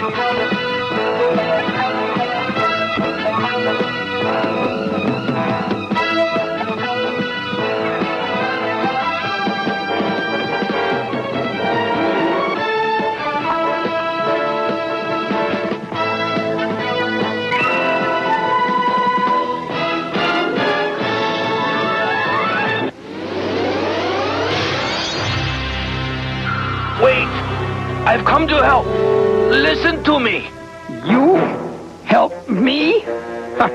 Wait! I've come to help. Listen to me. You help me?